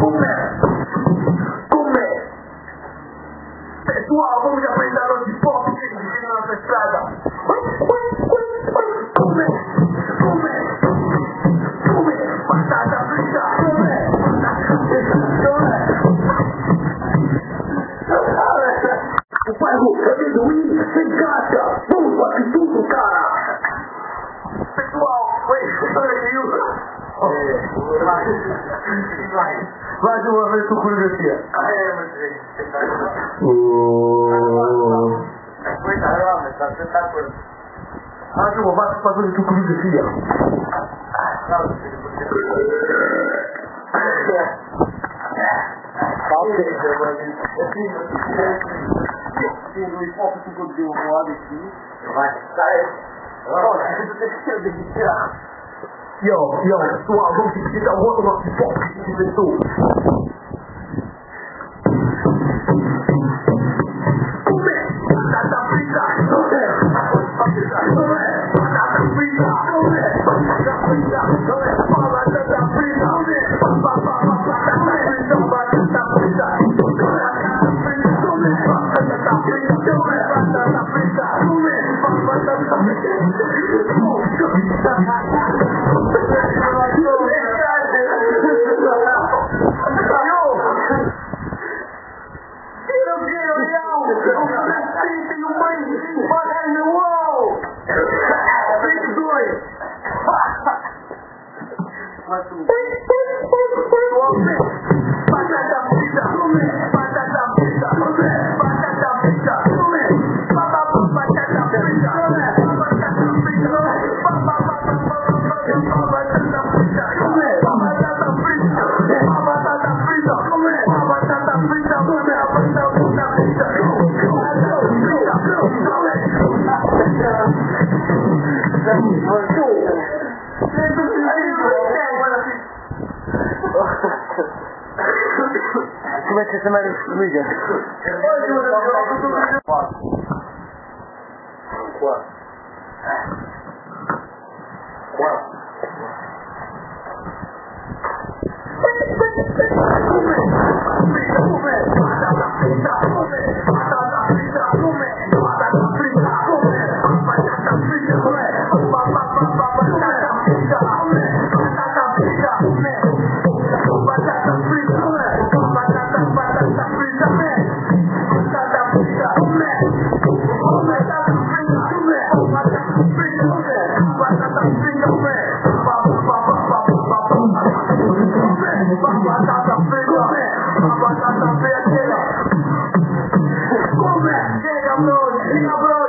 Como é? Como é? Pessoal, vamos aprender onde pop que existe na nossa estrada. Como é? Como? Como é? Batata. Como. Como? O. Vai de uma vez com o Cunha Garcia. Ah, é, mas gente, você tá com É coitado, mas tá, você tá com Vai. De uma vez com o Cunha Garcia. Não, Eu fiz, eu fiz, eu 有有多少东西知道我怎么去做，你们做。Thank you. anything ruim, but I know, wow, six dois. Batata frita, batata frita, batata frita, batata frita, batata frita, batata frita, batata frita, batata frita, كما تسمعني Come back, Jacob Lord,